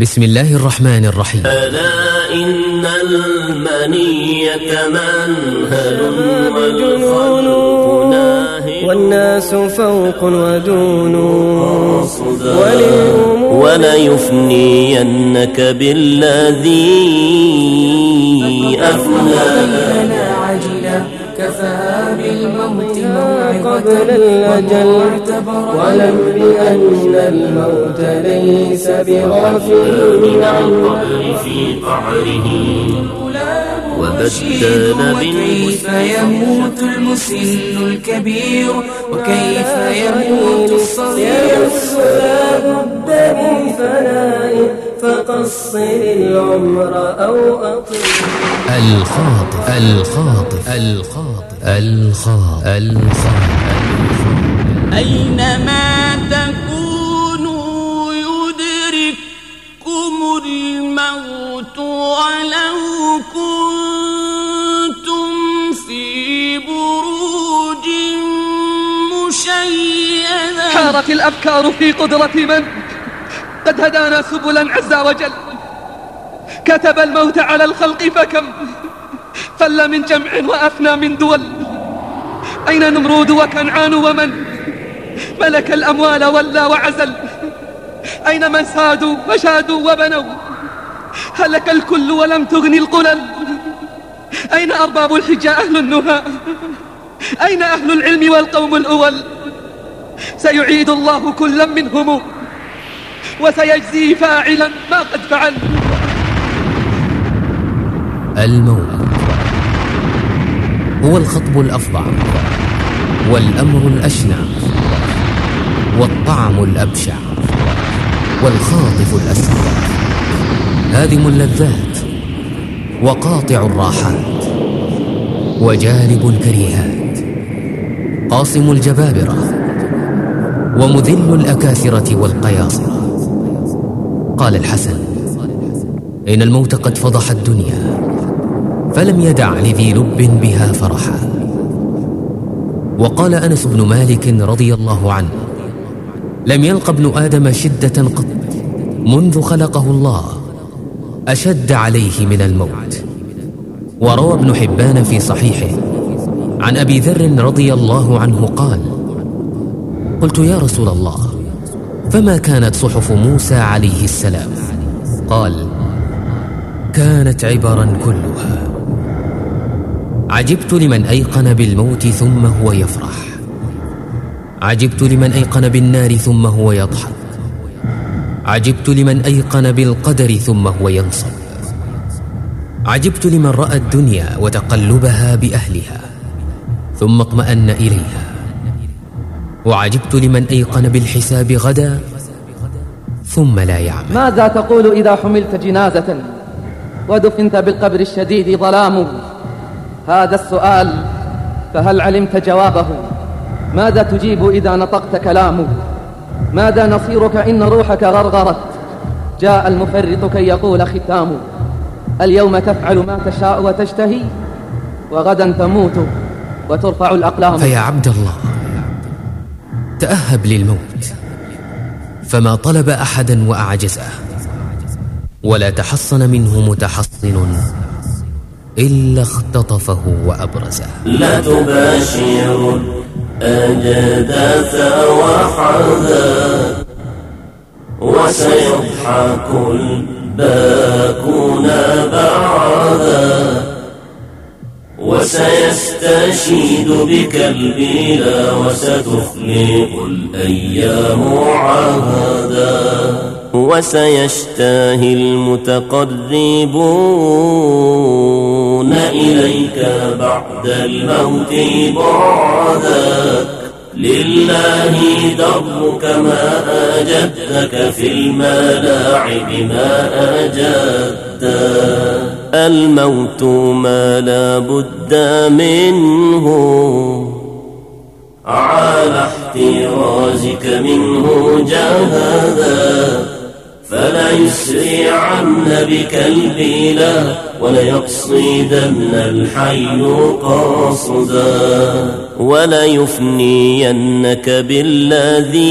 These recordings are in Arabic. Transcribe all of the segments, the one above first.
بسم الله الرحمن الرحيم. ألا إن المنية منهل والخلق ناهل. والناس فوق ودون. وليفنينك بالذي أفنى. عجلا كفى بالموت. قبل الأجل ولم بأن الموت ليس بغافل من القبر في قعره وبدل وكيف يموت المسن الكبير؟ وكيف يموت الصغير؟ لا بد من فناء فقصر العمر أو أطل الخاطف الخاطف الخاطف الخاطف الخاطف أينما تكونوا يدرككم الموت ولو كنتم في بروج مشيدة. حارت الأفكار في قدرة من؟ قد هدانا سبلا عز وجل. كتب الموت على الخلق فكم؟ فل من جمع وأفنى من دول. أين نمرود وكنعان ومن؟ ملك الأموال ولى وعزل. أين من سادوا وشادوا وبنوا؟ هلك الكل ولم تغني القلل. أين أرباب الحجة أهل النهى؟ أين أهل العلم والقوم الأول؟ سيعيد الله كلا منهم وسيجزي فاعلا ما قد فعل. الموت هو الخطب الأفظع والأمر الأشنع والطعم الأبشع والخاطف الأسرع هادم اللذات وقاطع الراحات وجالب الكريهات. قاصم الجبابرة ومذل الأكاثرة والقياصرة. قال الحسن إن الموت قد فضح الدنيا فلم يدع لذي لب بها فرحا. وقال أنس بن مالك رضي الله عنه لم يلق ابن آدم شدة قط. منذ خلقه الله أشد عليه من الموت. وروى ابن حبان في صحيحه عن أبي ذر رضي الله عنه قال قلت يا رسول الله فما كانت صحف موسى عليه السلام؟ قال كانت عبرا كلها. عجبت لمن أيقن بالموت ثم هو يفرح. عجبت لمن أيقن بالنار ثم هو يضحك. عجبت لمن أيقن بالقدر ثم هو ينصب. عجبت لمن رأى الدنيا وتقلبها بأهلها ثم اطمأن إليها. وعجبت لمن أيقن بالحساب غدا ثم لا يعمل. ماذا تقول إذا حملت جنازة ودفنت بالقبر الشديد ظلام؟ هذا السؤال فهل علمت جوابه؟ ماذا تجيب إذا نطقت كلامه؟ ماذا نصيرك إن روحك غرغرت؟ جاء المفرط كي يقول ختامه اليوم تفعل ما تشاء وتشتهي وغدا تموت وترفع الأقلام. فيا عبد الله تأهب للموت فما طلب أحدا وأعجزه ولا تحصن منه متحصن إلا اختطفه وأبرزه. لا تباشر الأجداث وحدا وسيضحك الباكون بعدا وسيستشيد بك البلا وستخلق الأيام عهدا وسيشتهي المتقربون إليك بعد الموت بعدك. لله درك ما أجدك في الملاعب ما أجدت الموت ما لا بد منه. على احترازك منه جهدا فلا يسرعن بك البلا وليقصدن الحي قاصدا ولا يفنينك بالذي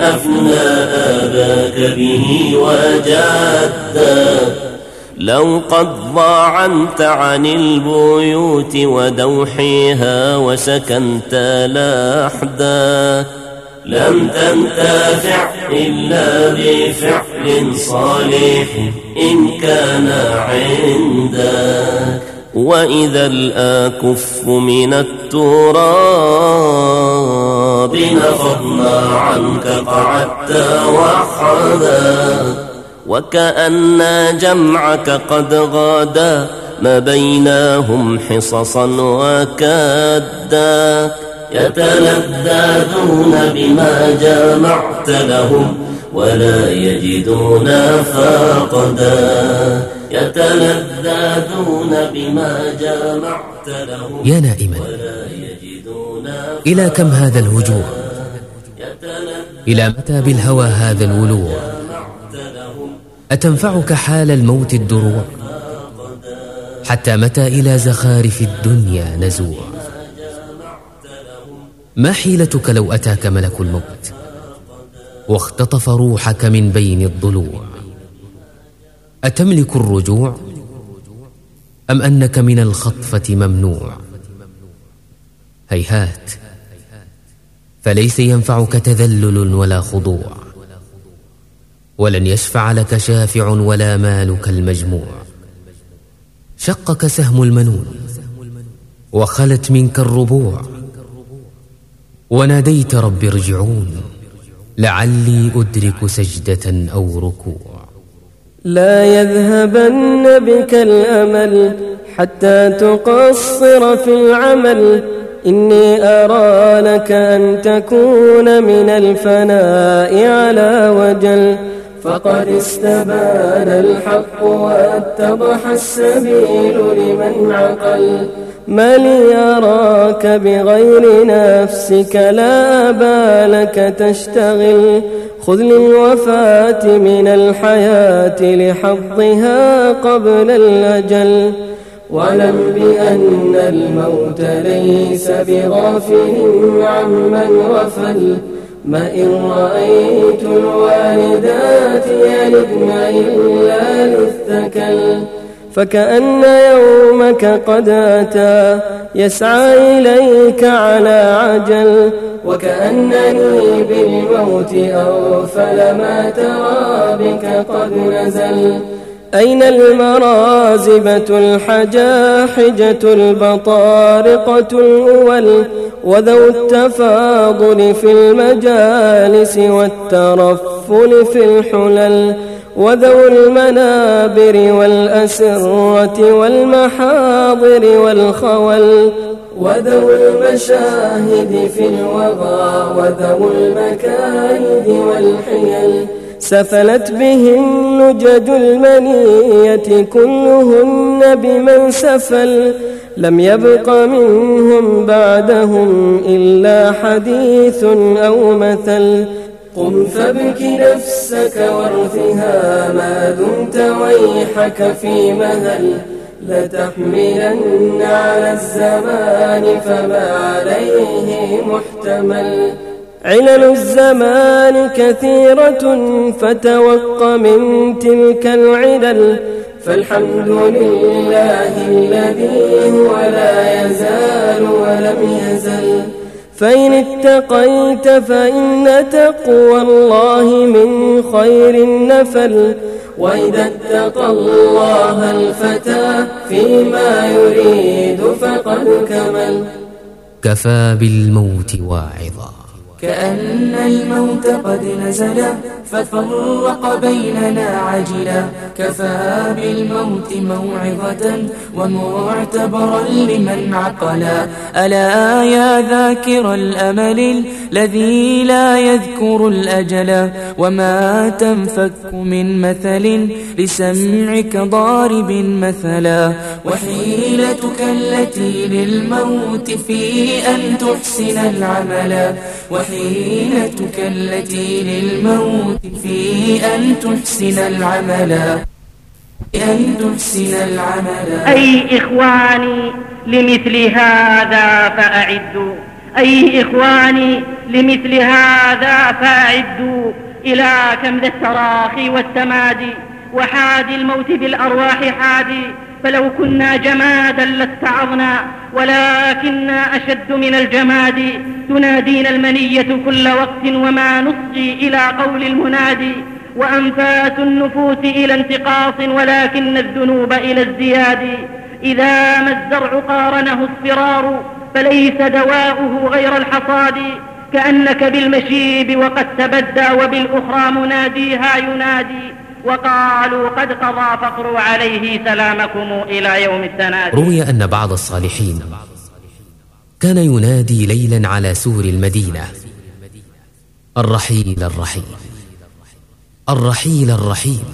أفنى آباك به وجادا لو قد ضاعنت عن البيوت ودوحيها وسكنت لحدا لم تنتفع إلا بفعل صالح إن كان عندك. وإذا الآكف من التراب نفضنا عنك قعدت وحدا وكأن جمعك قد غادا ما بينهم حصصا وكادا. يتلذذون بما جمعت لهم ولا يجدون فاقدا. يتلذذون بما جمعت لهم يا نائما إلى كم هذا الهجوم إلى متى بالهوى هذا الولوع؟ أتنفعك حال الموت الدروع؟ حتى متى إلى زخارف الدنيا نزوع؟ ما حيلتك لو أتاك ملك الموت؟ واختطف روحك من بين الضلوع. أتملك الرجوع أم أنك من الخطفة ممنوع؟ هيهات فليس ينفعك تذلل ولا خضوع. ولن يشفع لك شافع ولا مالك المجموع. شقك سهم المنون وخلت منك الربوع. وناديت رب ارجعون لعلي أدرك سجدة أو ركوع. لا يذهبن بك الأمل حتى تقصر في العمل. إني أرى لك أن تكون من الفناء على وجل. فقد استبان الحق واتضح السبيل لمن عقل. لي يراك بغير نفسك لا بالك تشتغل؟ خذ للوفاة من الحياة لحظها قبل الأجل. واعلم بأن الموت ليس بغافل عمن غفل ما إن رأيت الوالدات يلدن إلا للثكل فكأن يومك قد أتى. يسعى إليك على عجل وكأنني بالموت أغفل ما ترى بك قد نزل. أين المرازبة الحجاحجة البطارقة الأول؟ وذو التفاضل في المجالس والترفل في الحلل. وذو المنابر والأسرة والمحاضر والخول وذو المشاهد في الوغى وذو المكايد والحيل. سفلت بهم نجج المنية كلهن بمن سفل. لم يبق منهم بعدهم إلا حديث أو مثل. قم فابك نفسك وارثها ما دمت ويحك في مهل. لتحملن على الزمان فما عليه محتمل. علل الزمان كثيرة فتوق من تلك العلل. فالحمد لله الذي هو لا يزال ولم يزل. فإن اتقيت فإن تقوى الله من خير النفل وإذا اتقى الله الفتى فيما يريد فقد كمل. كفى بالموت واعظا. كأن الموت قد نزل ففرق بيننا عجلا. كفى بالموت موعظة ومعتبرا لمن عقلا. ألا يا ذاكر الأمل الذي لا يذكر الأجل؟ وما تنفك من مثل لسمعك ضارب مثلا. وحيلتك التي للموت في أن تحسن العمل. وحيلتك التي للموت في أن تحسن العمل. أن تحسن العمل. أي إخواني لمثل هذا فأعدوا. أي إخواني لمثل هذا فأعدوا إلى كم ذا التراخي والتمادي. وحادي الموت بالأرواح حادي فلو كنا جمادا لاستعظنا ولكنا أشد من الجماد. تنادينا المنية كل وقت وما نصغي إلى قول المنادي. وأنفاس النفوس إلى انتقاص ولكن الذنوب إلى ازدياد. إذا ما الزرع قارنه اصفرار فليس دواؤه غير الحصاد. كأنك بالمشيب وقد تبدى وبالأخرى مناديها ينادي. وقالوا قد قضى فقر عليه سلامكم إلى يوم التنادي روي أن بعض الصالحين كان ينادي ليلا على سور المدينة. الرحيل الرحيل الرحيل الرحيل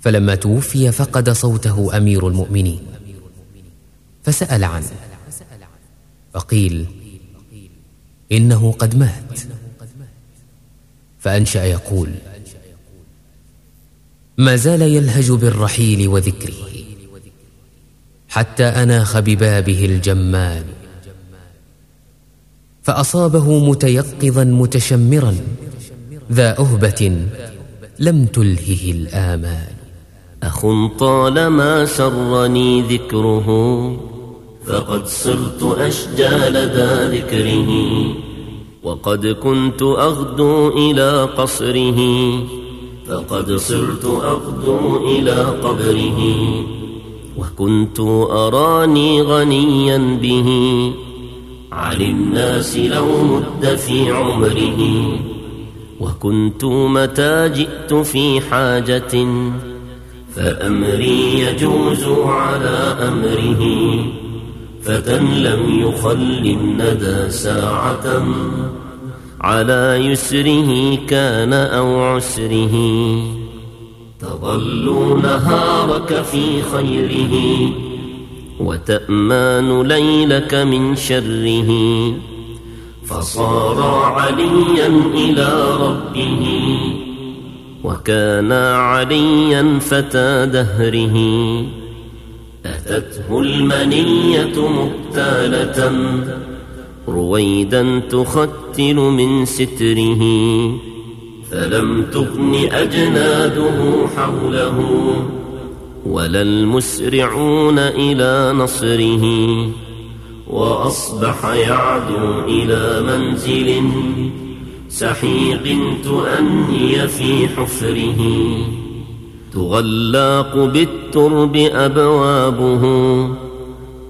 فلما توفي فقد صوته أمير المؤمنين. فسأل عنه. فقيل إنه قد مات. فأنشأ يقول ما زال يلهج بالرحيل وذكره حتى أناخ ببابه الجمال. فأصابه متيقظا متشمرا ذا أهبة لم تلهه الآمال. أخ طالما سرني ذكره فقد صرت أشجى لدى ذكره وقد كنت أغدو إلى قصره. فقد صرت أغدو إلى قبره وكنت أراني غنيا به عن الناس لو مد في عمره وكنت متى جئت في حاجة فأمري يجوز على أمره فتى لم يخل الندى ساعة على يسره كان أو عسره. تظل نهارك في خيره. وتأمان ليلك من شره. فصار عليا إلى ربه. وكان عليا فتى دهره. أتته المنية مبتالة رويدا تختل من ستره فلم تغن أجناده حوله ولا المسرعون إلى نصره وأصبح يعدو إلى منزل سحيق تؤني في حفره. تغلاق بالترب أبوابه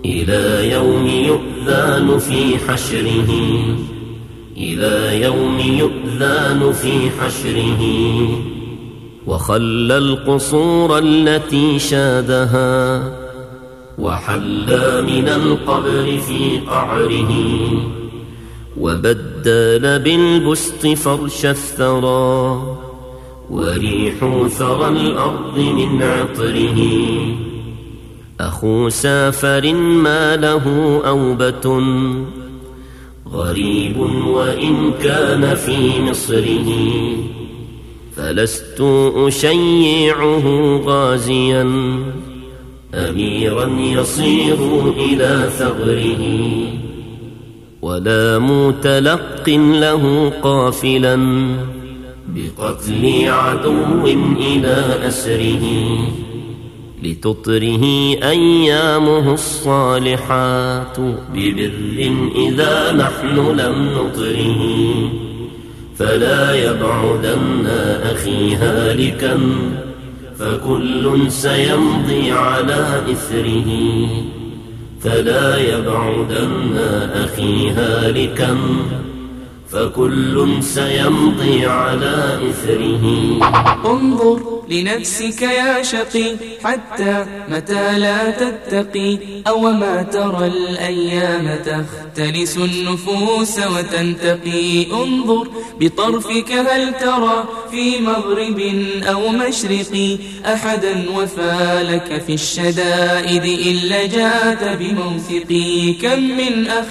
إلى يوم يؤذان في حشره. إلى يوم يؤذان في حشره. وخلى القصور التي شادها. وحلى من القبر في قعره. وبدل بالبسط فرش الثرى. وريح ثرى الأرض من عطره. أخو سافر ما له أوبة. غريب وإن كان في مصره. فلست أشيعه غازيا. أميرا يصير إلى ثغره. ولا متلق له قافلا. بقتل عدو إلى أسره. لتطره أيامه الصالحات ببر إذا نحن لم نطره. فلا يبعدن أخي هالكا فكل سيمضي على إثره. فلا يبعدن أخي هالكا فكل سيمضي على إثره. انظر لنفسك يا شقي حتى متى لا تتقي؟ أو ما ترى الأيام تختلس النفوس وتنتقي؟ انظر بطرفك هل ترى في مغرب أو مشرق أحدا وفالك في الشدائد إلا جات بموثقي كم من أخ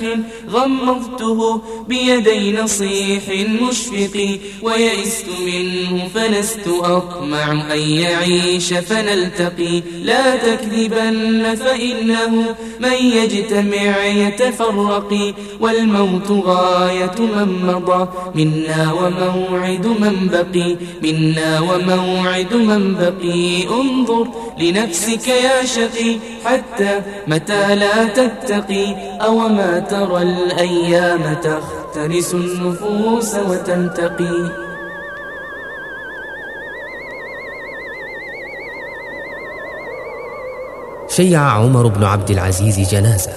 غمضته بيدي نصيح مشفق ويئست منه فلست أطمع أن يعيش فنلتقي. لا تكذبن فإنه من يجتمع يتفرق والموت غاية من مضى منا وموعد من بقي. منا وموعد من بقي. انظر لنفسك يا شقي حتى متى لا تتقي. أو ما ترى الأيام تختلس النفوس وتنتقي. شيع عمر بن عبد العزيز جنازة.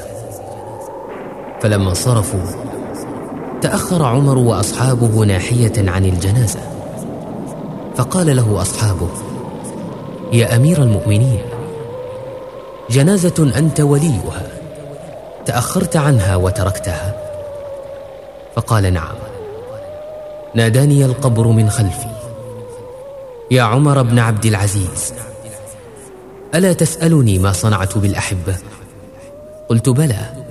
فلما انصرفوا تأخر عمر وأصحابه ناحية عن الجنازة. فقال له أصحابه يا أمير المؤمنين جنازة أنت وليها تأخرت عنها وتركتها. فقال نعم ناداني القبر من خلفي. يا عمر بن عبد العزيز ألا تسألني ما صنعت بالأحبة قلت بلى.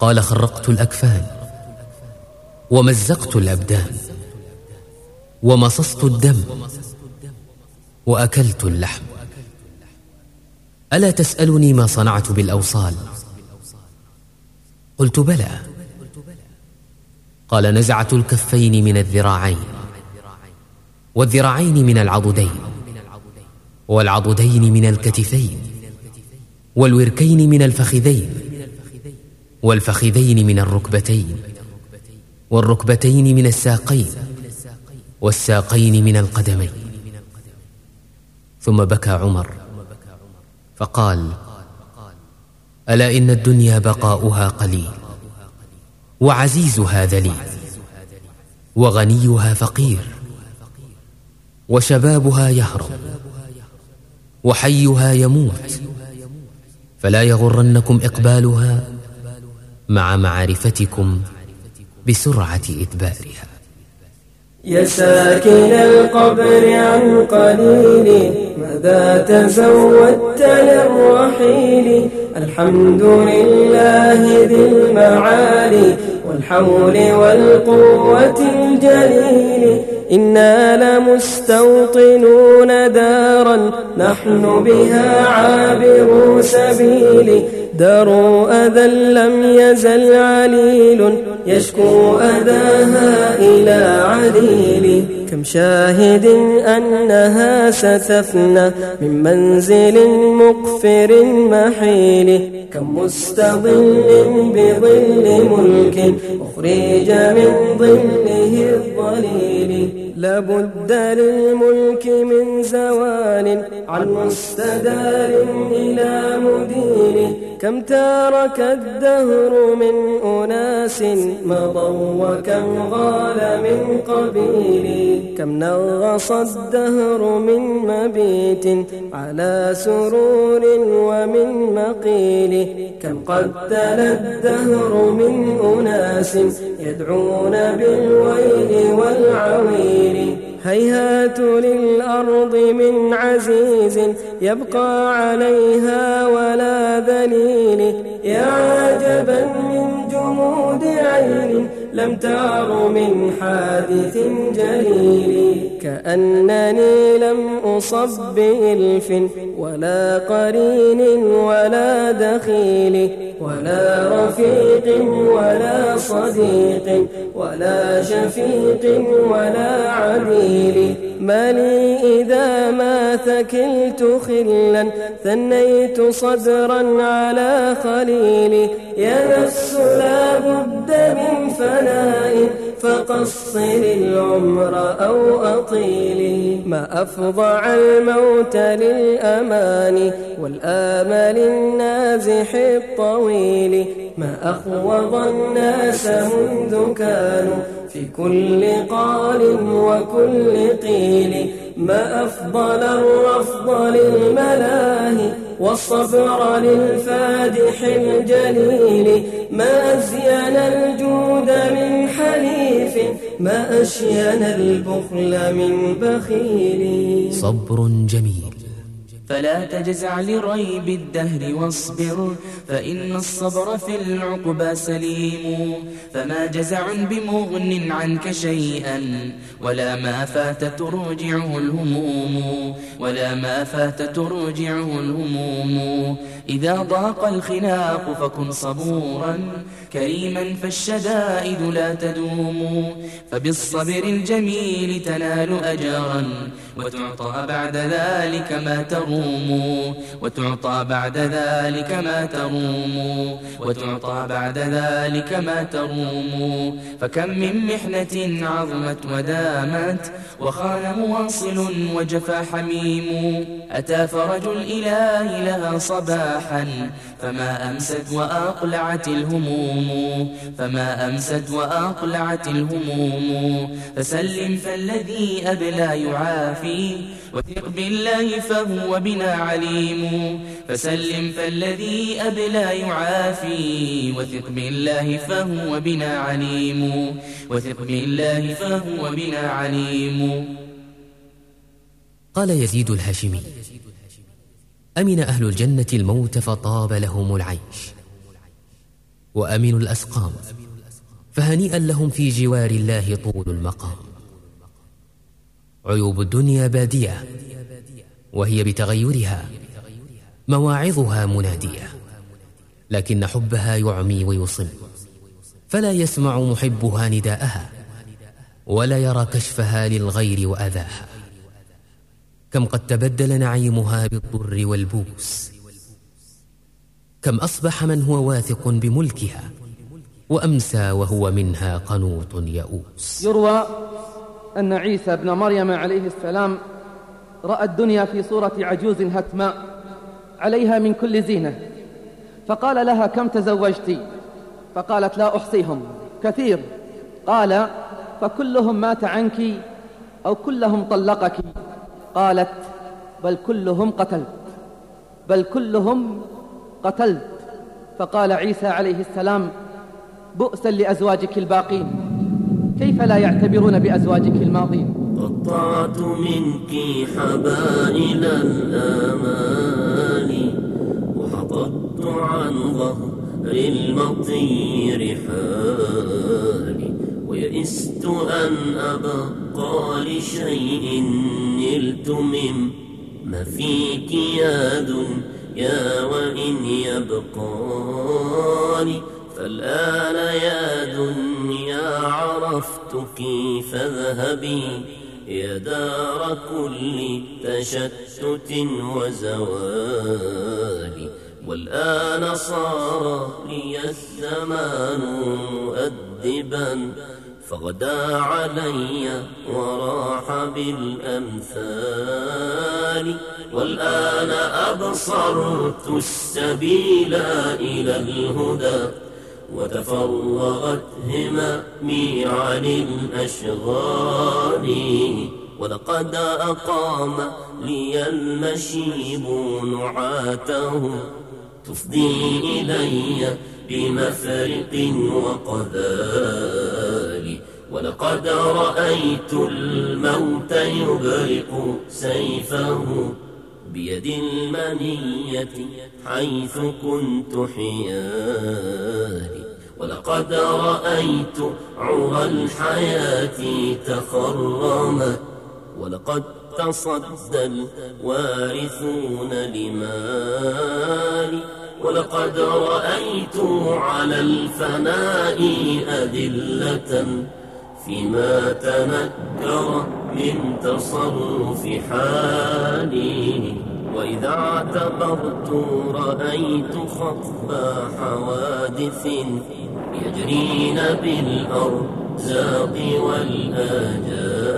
قال خرقت الأكفان ومزقت الأبدان ومصصت الدم وأكلت اللحم. ألا تسألني ما صنعت بالأوصال؟ قلت بلى. قال نزعت الكفين من الذراعين والذراعين من العضدين. والعضدين من الكتفين والوركين من الفخذين والفخذين من الركبتين والركبتين من الساقين والساقين من القدمين. ثم بكى عمر فقال ألا إن الدنيا بقاؤها قليل وعزيزها ذليل وغنيها فقير وشبابها يهرب وحيها يموت. فلا يغرنكم إقبالها مع معرفتكم بسرعة إدبارها. يا ساكن القبر عن قليل ماذا تزودت للرحيل؟ الحمد لله ذي المعالي والحول والقوة الجليل. إنا لمستوطنون دارا نحن بها عابرو سبيل. دار أذى لم يزل عليل يشكو أذاها إلى عليل كم شاهد أنها ستفنى من منزل مقفر محيل كم مستظل بظل ملك أخرج من ظله الظليل لابد للملك من زوال عن مستدار إلى مدين. كم تارك الدهر من أناس مضوا وكم غال من قبيل. كم نغص الدهر من مبيت على سرور ومن مقيل. كم قتل الدهر من أناس يدعون بالويل والعويل. هيهات للأرض من عزيز يبقى عليها ولا ذليل يا عجبا من جمود عين لم تعر من حادث جليل. كأنني لم أصب بإلف ولا قرين ولا دخيل. ولا رفيق ولا صديق ولا شفيق ولا عديل ما لي إذا ما ثكلت خلا ثنيت صدرا على خليلي. يا نفس لا بد من فناء فقصر العمر أو أطيلي ما أفضع الموت للأمان والآمل النازح الطويل. ما أخوض الناس منذ كانوا في كل قال وكل قيل. ما أفضل الرفض للملاهي والصبر للفادح الجليل ما أزين الجود من حليف ما أشين البخل من بخيل صبر جميل. فلا تجزع لريب الدهر واصبر فإن الصبر في العقبى سليم. فما جزع بمغن عنك شيئا ولا ما فات ترجعه الهموم. ولا ما فات ترجعه الهموم. إذا ضاق الخناق فكن صبورا كريما فالشدائد لا تدوم فبالصبر الجميل تنال أجرا وتعطى بعد ذلك ما تروم وتعطى بعد ذلك ما تروم وتعطى بعد ذلك ما تروم فكم من محنة عظمت ودامت وخان مواصل وجفى حميم أتى فرج الإله لها صباحا فما أمست وأقلعت الهموم فما أمست وأقلعت الهموم. فسلم فالذي أبلى يعافي وثق بالله فهو بنا عليم. فسلم فالذي أبلى يعافي وثق بالله فهو بنا عليم. وثق بالله فهو بنا عليم. قال يزيد الهاشمي أمن أهل الجنة الموت فطاب لهم العيش. وأمنوا الأسقام فهنيئا لهم في جوار الله طول المقام. عيوب الدنيا بادية وهي بتغيرها مواعظها منادية لكن حبها يعمي ويصم فلا يسمع محبها نداءها ولا يرى كشفها للغير وأذاها. كم قد تبدل نعيمها بالضر والبوس. كم أصبح من هو واثق بملكها وأمسى وهو منها قنوط يئوس يروى أن عيسى ابن مريم عليه السلام رأى الدنيا في صورة عجوز هتماء عليها من كل زينة فقال لها كم تزوجت؟ فقالت لا أحصيهم. كثير. قال فكلهم مات عنك أو كلهم طلقك. قالت بل كلهم قتلت بل كلهم قتلت. فقال عيسى عليه السلام بؤسا لأزواجك الباقين كيف لا يعتبرون بأزواجك الماضين؟ قطعت منك حبائل الآمال وحطت عن ظهر المطير حالي ويئست أن أبقى لشيء من ما فيك يا دنيا وإن يبقاني فالآن يا دنيا عرفتك فاذهبي يا دار كل تشتت وزوال. والآن صار لي الزمان مؤدبا. فغدا علي وراح بالأمثال. أبصرت السبيل إلى الهدى وتفرغت هممي عن الأشغال ولقد أقام لي المشيب نعاته تفضي إلي بمفرق وقذال ولقد رأيت الموت يبرق سيفه بيد المنية حيث كنت حيالي ولقد رأيت عرى الحياة تخرمت ولقد تصدى الوارثون لمالي. ولقد رأيت على الفناء أدلة فيما تنكر من تصرف حالي. وإذا اعتبرت رأيت خطب حوادث يجرين بالأرزاق والآجال.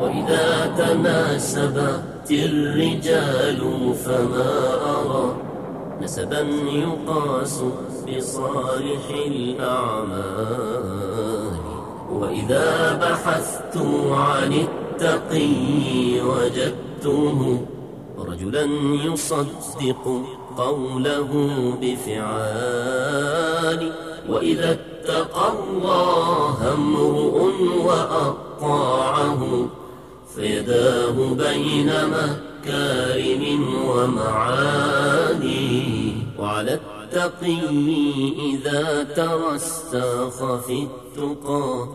وإذا تناسبت الرجال فما أرى. نسبا يقاس بصالح الأعمال. وإذا بحثت عن التقي وجدته رجلا يصدق قوله بفعال وإذا اتقى الله امرؤ وأطاعه فيداه بين مكارم ومعاني وعلى التقي إذا ترسخ في التقى.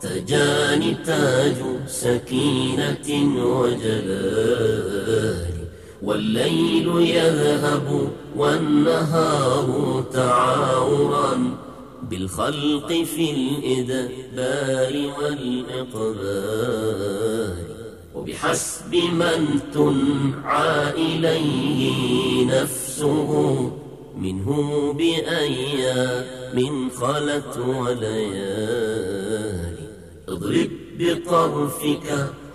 تجاني تاج سكينة وجلال والليل يذهب والنهار تعاورا. بالخلق في الإدبار والإقبال وبحسب من تنعى إليه نفسه. منه بأيام خلت وليالي. اضرب بطرفك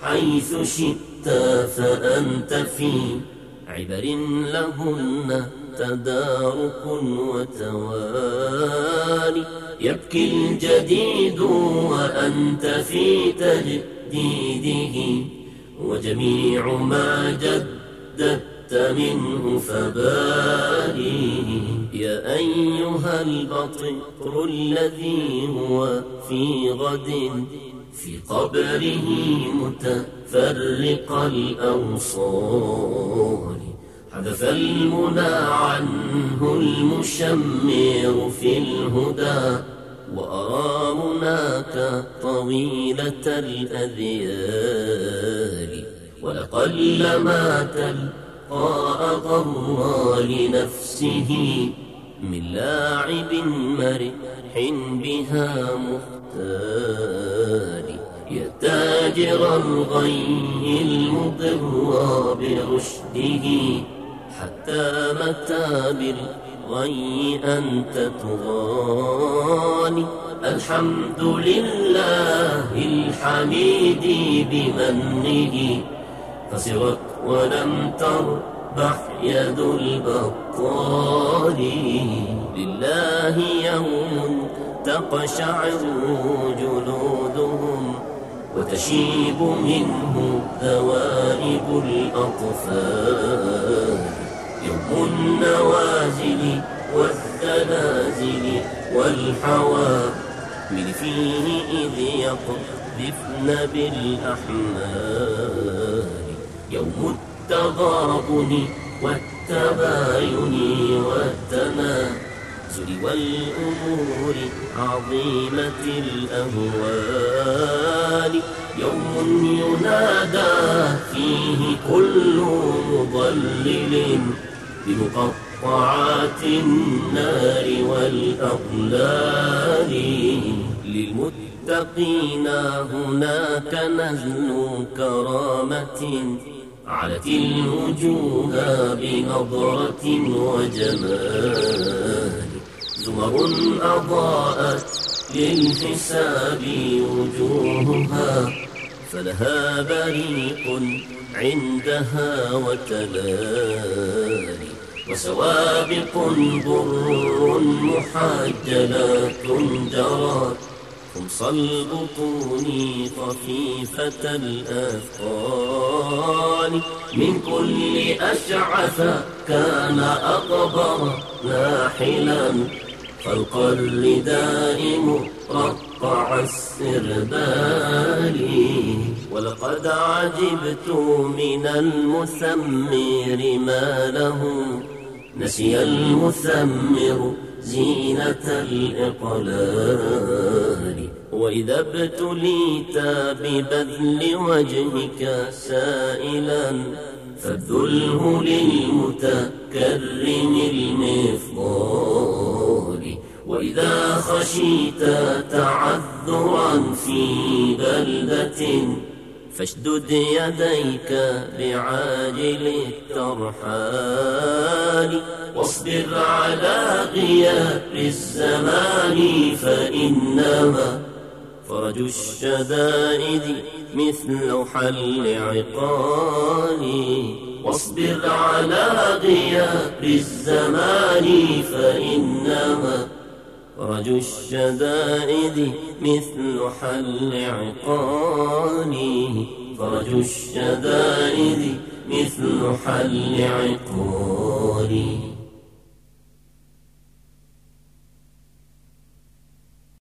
حيث شئت فأنت في عبر لهن تدارك وتوالي. يبكي الجديد وأنت في تجديده وجميع ما جددت منه فبالي. يا أيها البطر الذي هو في غد في قبره متفرق الأوصال. حذف المنى عنه المشمر في الهدى وأرى مناك طويلة الأذيال. ولقل ما أغرى لنفسه من لاعب مرح بها مختال يا تاجر الغي المضر برشده. حتى متى بالغي أنت تغاني؟ الحمد لله الحميد بمنه. خسرت ولم تربح يد البطال لله يوم تقشعر جلودهم وتشيب منه ذوائب الأطفال. يوم النوازل والزلازل من فيه إذ يقذفن بالأحمال. يوم التغابن والتباين والتنازل والأمور عظيمة الأهوال. يوم ينادى فيه كل مضلل بمقطعات النار والأغلال. للمتقين هناك نزل كرامة علت الوجوه بنظرة وجمال. زمر أضاءت للحساب وجوهها فلها بريق عندها وتلالي وسوابق بر محجلات جرت خمص البطون خفيفة الأثقال. من كل أشعث كان أقبر ناحلا. خلق الرداء مرقع السربال. ولقد عجبت من المثمر ما له نسي المثمر زينة الإقلال. وإذا ابتليت ببذل وجهك سائلا فابذله للمتكرم المفضال وإذا خشيت تعذرا في بلدة فاشدد يديك بعاجل الترحال واصبر على غياب الزمان فإنما فرج الشدائد مثل حل عقال. واصبر على غياب الزمان فإنما فرج الشدائد مثل حل عقال فرج الشدائد مثل حل عقال